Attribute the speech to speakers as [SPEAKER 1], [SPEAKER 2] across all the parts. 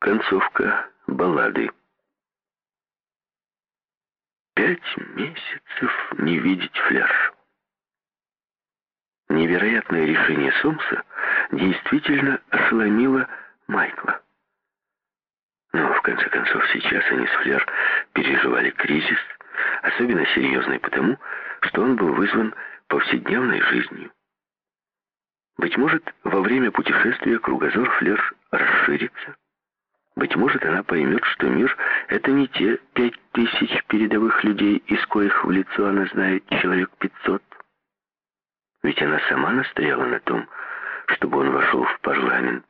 [SPEAKER 1] Концовка баллады. Пять месяцев не видеть Флер. Невероятное решение Сомса действительно ошеломило Майкла. Но, в конце концов, сейчас они с Флер переживали кризис, особенно серьезный потому, что он был вызван повседневной жизнью. Быть может, во время путешествия кругозор Флер расширится. Быть может, она поймет, что мир — это не те пять тысяч передовых людей, из коих в лицо она знает человек пятьсот. Ведь она сама настояла на том, чтобы он вошел в парламент.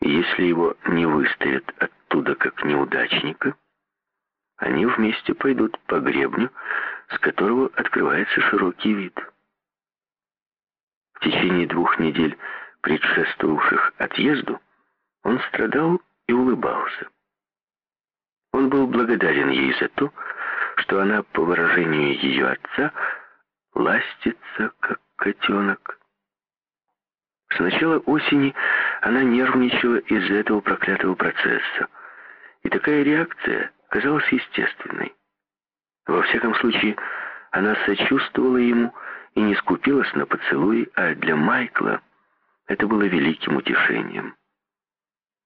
[SPEAKER 1] И если его не выставят оттуда как неудачника, они вместе пойдут по гребню, с которого открывается широкий вид. В течение двух недель, предшествовавших отъезду, он страдал и улыбался. Он был благодарен ей за то, что она, по выражению ее отца, ластится, как котенок. С начала осени она нервничала из-за этого проклятого процесса, и такая реакция казалась естественной. Во всяком случае, она сочувствовала ему и не скупилась на поцелуи, а для Майкла это было великим утешением.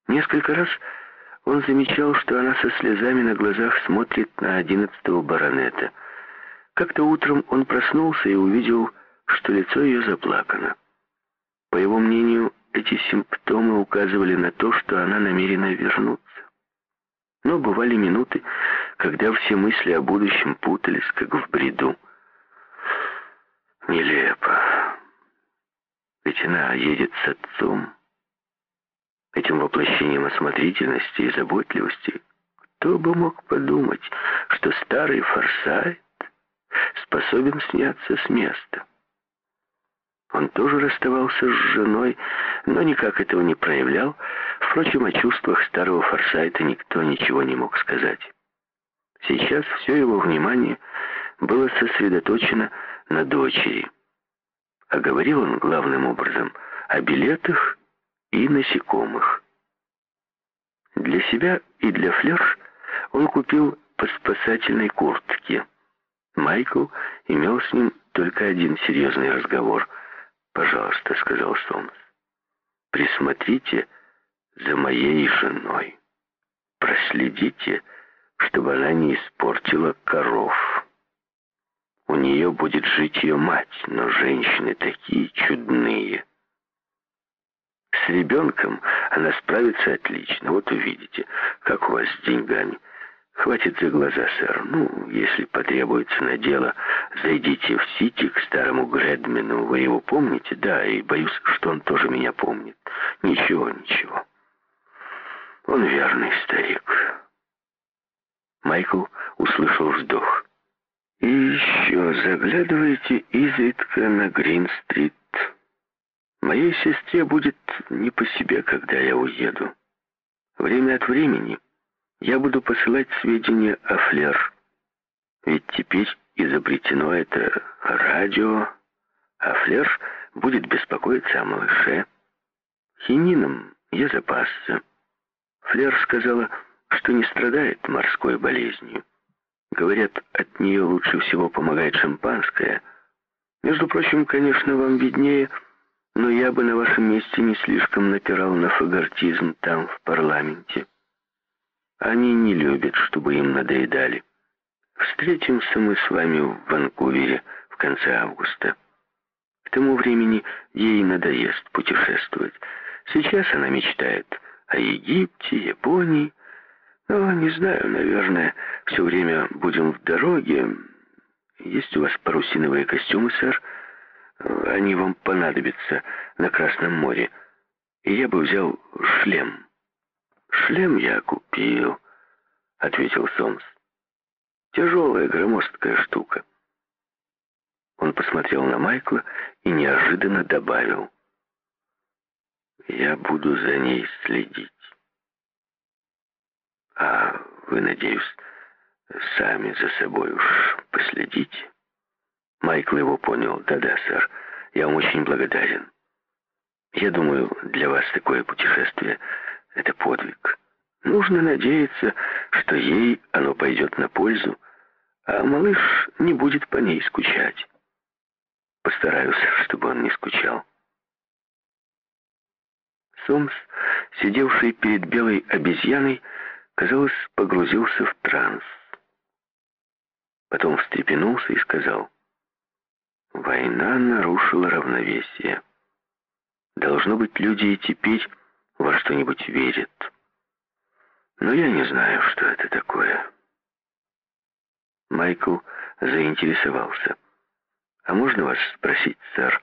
[SPEAKER 1] Несколько раз он замечал, что она со слезами на глазах смотрит на одиннадцатого баронета. Как-то утром он проснулся и увидел, что лицо ее заплакано. По его мнению, эти симптомы указывали на то, что она намерена вернуться. Но бывали минуты, когда все мысли о будущем путались, как в бреду. Нелепо. Ведь она едет с отцом. Этим воплощением осмотрительности и заботливости кто бы мог подумать, что старый Форсайт способен сняться с места. Он тоже расставался с женой, но никак этого не проявлял. Впрочем, о чувствах старого Форсайта никто ничего не мог сказать. Сейчас все его внимание было сосредоточено на дочери. А говорил он главным образом о билетах и насекомых. Для себя и для Флерш он купил по спасательной куртке. Майкл имел с ним только один серьезный разговор — «Пожалуйста», — сказал Сомс, — «присмотрите за моей женой. Проследите, чтобы она не испортила коров. У нее будет жить ее мать, но женщины такие чудные. С ребенком она справится отлично. Вот увидите, как у вас с деньгами. «Хватит за глаза, сэр. Ну, если потребуется на дело, зайдите в Сити к старому Гредмену. Вы его помните? Да, и боюсь, что он тоже меня помнит. Ничего, ничего. Он верный старик». Майкл услышал вздох. «И еще заглядывайте изредка на Грин-стрит. Моей сестре будет не по себе, когда я уеду. Время от времени...» я буду посылать сведения о Флер. Ведь теперь изобретено это радио, а Флер будет беспокоиться о малыше. Хинином я запасся. Флер сказала, что не страдает морской болезнью. Говорят, от нее лучше всего помогает шампанское. Между прочим, конечно, вам виднее, но я бы на вашем месте не слишком напирал на фагортизм там, в парламенте. Они не любят, чтобы им надоедали. Встретимся мы с вами в Ванкувере в конце августа. К тому времени ей надоест путешествовать. Сейчас она мечтает о Египте, Японии. Но, не знаю, наверное, все время будем в дороге. Есть у вас парусиновые костюмы, сэр? Они вам понадобятся на Красном море. И я бы взял шлем. «Шлем я купил», — ответил Сомс. «Тяжелая, громоздкая штука». Он посмотрел на Майкла и неожиданно добавил. «Я буду за ней следить. А вы, надеюсь, сами за собой уж последите?» Майкл его понял. «Да-да, сэр, я вам очень благодарен. Я думаю, для вас такое путешествие — это подвиг. Нужно надеяться, что ей оно пойдет на пользу, а малыш не будет по ней скучать. Постараюсь, чтобы он не скучал. Сомс, сидевший перед белой обезьяной, казалось, погрузился в транс. Потом встрепенулся и сказал, «Война нарушила равновесие. Должно быть, люди и теперь во что-нибудь верят. Но я не знаю, что это такое». Майкл заинтересовался. «А можно вас спросить, сэр,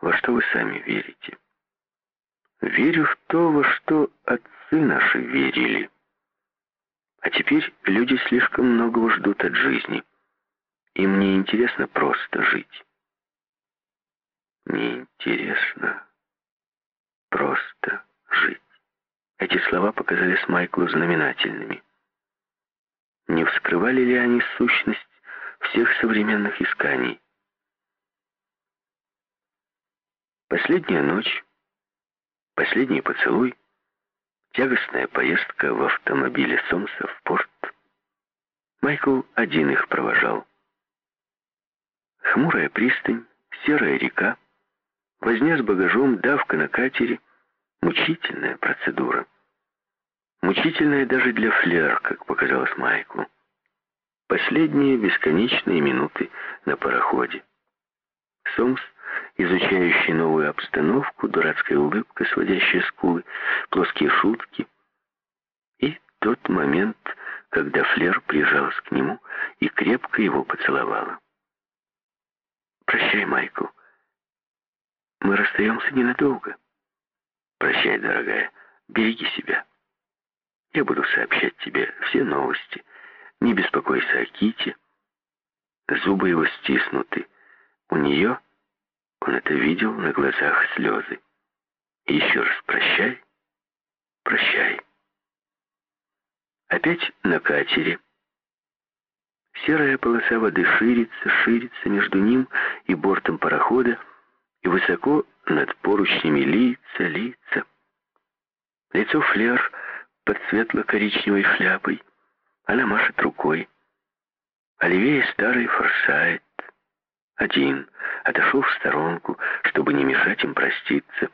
[SPEAKER 1] во что вы сами верите?» «Верю в то, во что отцы наши верили. А теперь люди слишком многого ждут от жизни. Им не интересно просто жить. Неинтересно просто жить. Эти слова показались Майклу знаменательными. Не вскрывали ли они сущность всех современных исканий? Последняя ночь, последний поцелуй, тягостная поездка в автомобиле Сомса в порт. Майкл один их провожал. Хмурая пристань, серая река, возня с багажом, давка на катере — мучительная процедура. Мучительная даже для Флер, как показалось Майклу. Последние бесконечные минуты на пароходе. Сомс, изучающий новую обстановку, дурацкая улыбка, сводящая скулы, плоские шутки. И тот момент, когда Флер прижалась к нему и крепко его поцеловала. «Прощай, Майкл. Мы расстаемся ненадолго. Прощай, дорогая. Береги себя». Я буду сообщать тебе все новости. Не беспокойся о Ките. Зубы его стиснуты. У нее, он это видел, на глазах слезы. И еще раз прощай, прощай. Опять на катере. Серая полоса воды ширится, ширится между ним и бортом парохода, и высоко над поручнями лица, лица. Лицо Флер — под светло-коричневой шляпой. Она машет рукой. Оливей старый форсайт. Один отошел в сторонку, чтобы не мешать им проститься.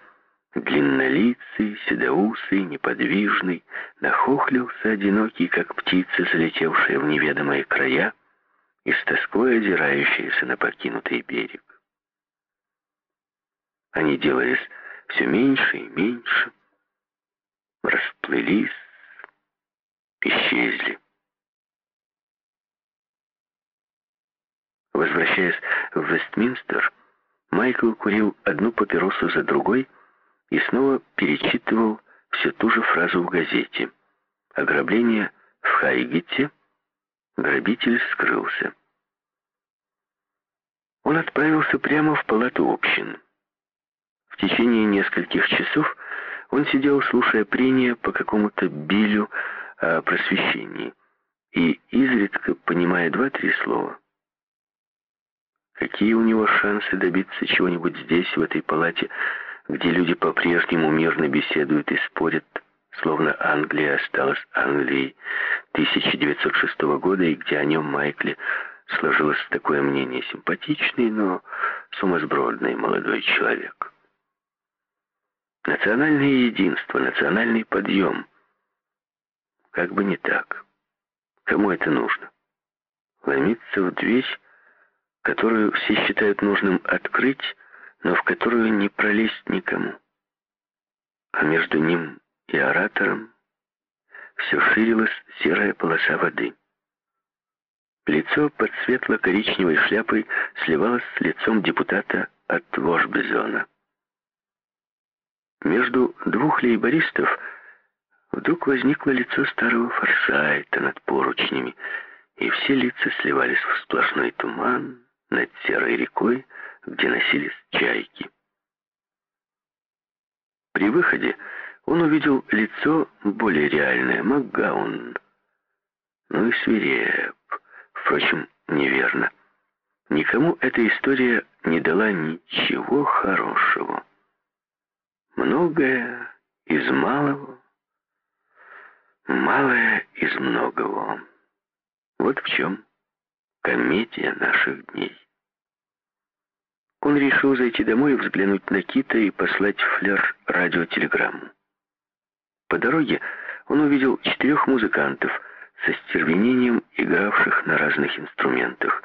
[SPEAKER 1] Длиннолицый, седоусый, неподвижный, нахохлился одинокий, как птица, залетевшая в неведомые края и с тоской озирающаяся на покинутый берег. Они делались все меньше и меньше, расплылись, исчезли. Возвращаясь в Вестминстер, Майкл курил одну папиросу за другой и снова перечитывал всю ту же фразу в газете. Ограбление в Хайгете. Грабитель скрылся. Он отправился прямо в палату общин. В течение нескольких часов он сидел, слушая прения по какому-то билю о просвещении и изредка понимая два-три слова. Какие у него шансы добиться чего-нибудь здесь, в этой палате, где люди по-прежнему мирно беседуют и спорят, словно Англия осталась Англией 1906 года, и где о нем Майкле сложилось такое мнение симпатичный, но сумасбродный молодой человек. Национальное единство, национальный подъем — как бы не так. Кому это нужно? Ломиться в дверь, которую все считают нужным открыть, но в которую не пролезть никому. А между ним и оратором все ширилась серая полоса воды. Лицо под светло-коричневой шляпой сливалось с лицом депутата от Вошбезона. Между двух лейбористов – Вдруг возникло лицо старого форсайта над поручнями, и все лица сливались в сплошной туман над серой рекой, где носились чайки. При выходе он увидел лицо более реальное, Макгаун. Ну и свиреп. Впрочем, неверно. Никому эта история не дала ничего хорошего. Многое из малого Малое из многого. Вот в чем комедия наших дней. Он решил зайти домой, взглянуть на Кита и послать Флер радиотелеграмму. По дороге он увидел четырех музыкантов со стервенением, игравших на разных инструментах.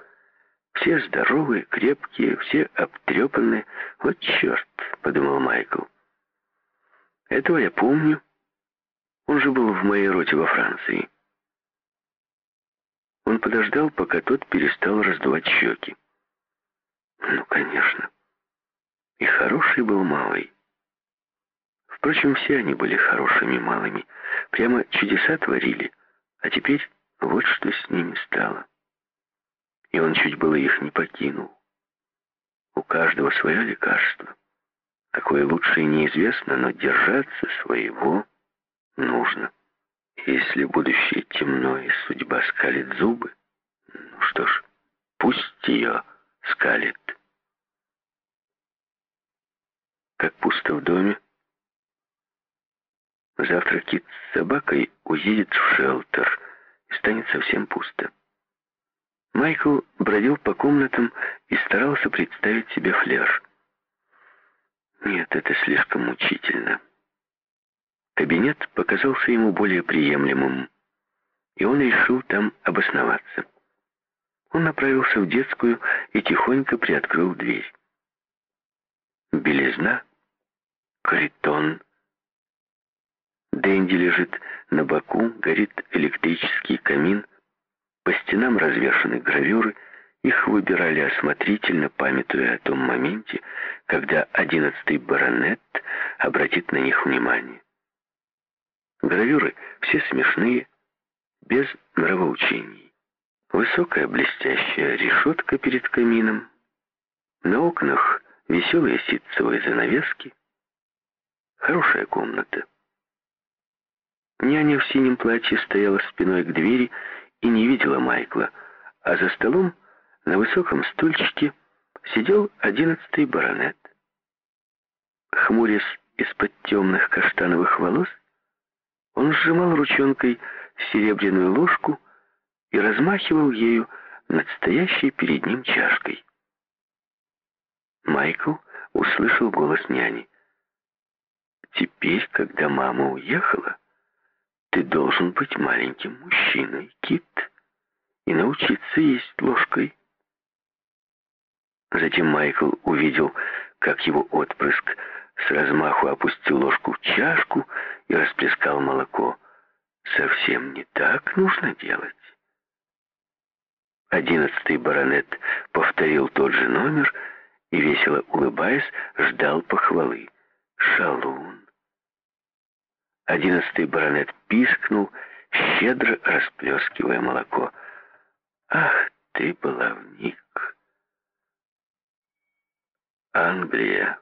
[SPEAKER 1] Все здоровые, крепкие, все обтрепанные. «Вот черт!» — подумал Майкл. «Этого я помню. Он же был в моей роте во Франции». Он подождал, пока тот перестал раздувать щеки. Ну, конечно. И хороший был малый. Впрочем, все они были хорошими малыми. Прямо чудеса творили. А теперь вот что с ними стало. И он чуть было их не покинул. У каждого свое лекарство. Какое лучше неизвестно, но держаться своего нужно. Если будущее темно и судьба скалит зубы, ну что ж, пусть ее скалит. Как пусто в доме. Завтра Кит с собакой уедет в шелтер, и станет совсем пусто. Майкл бродил по комнатам и старался представить себе флер. Нет, это слишком мучительно. Кабинет показался ему более приемлемым, и он решил там обосноваться. Он направился в детскую и тихонько приоткрыл дверь. Белизна, критон. Дэнди лежит на боку, горит электрический камин, по стенам развешаны гравюры, их выбирали осмотрительно, памятуя о том моменте, когда одиннадцатый баронет обратит на них внимание. Гравюры все смешные, без нравоучений. Высокая блестящая решетка перед камином. На окнах веселые ситцевые занавески. Хорошая комната. Няня в синем платье стояла спиной к двери и не видела Майкла, а за столом на высоком стульчике сидел одиннадцатый баронет. Хмурясь из-под темных каштановых волос, он сжимал ручонкой серебряную ложку и размахивал ею над стоящей перед ним чашкой. Майкл услышал голос няни. «Теперь, когда мама уехала, ты должен быть маленьким мужчиной, Кит, и научиться есть ложкой». Затем Майкл увидел, как его отпрыск с размаху опустил ложку в чашку и расплескал молоко. Совсем не так нужно делать. Одиннадцатый баронет повторил тот же номер и, весело улыбаясь, ждал похвалы. Шалун. Одиннадцатый баронет пискнул, щедро расплескивая молоко. «Ах ты, баловник! Англия!»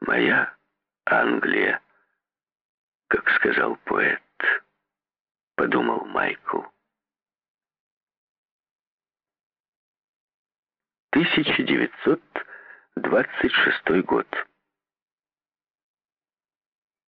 [SPEAKER 1] Моя Англия, как сказал поэт, подумал Майкл. 1926 год.